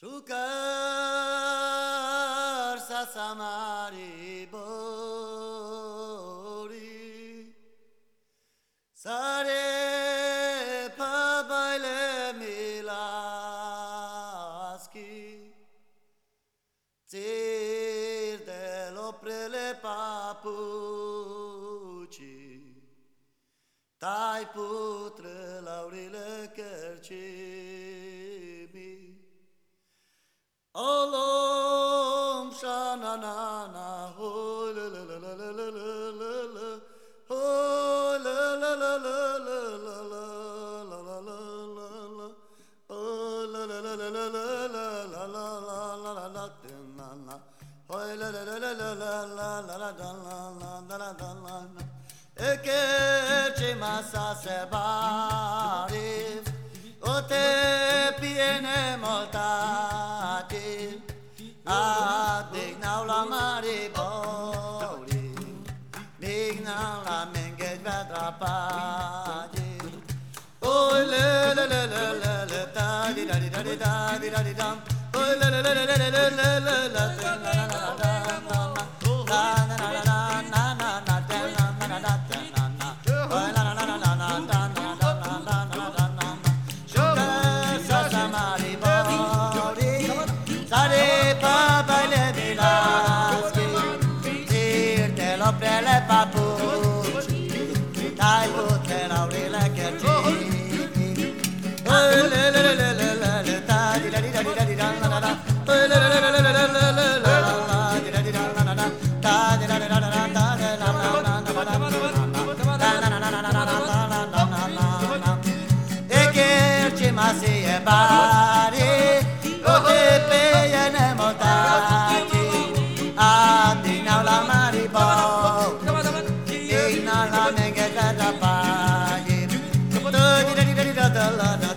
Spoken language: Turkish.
Shukar sasamari bori Sare pabaile milaski Tir de loprele papuci Tai putre laurile kercimi shana na na ho la la oh Eke masa se bari O te piene moltati A Dig now la menget vedra pagi Oi le le le le le da di da di da di da di da di dam Oi le le le le le le le le l'ombrelle pas pour Les tailles pour te l'aurer la cachetine Ta-di-da-di-da-di-da-di-da-da-da-da Ta-di-da-di-da-da-da-da la la.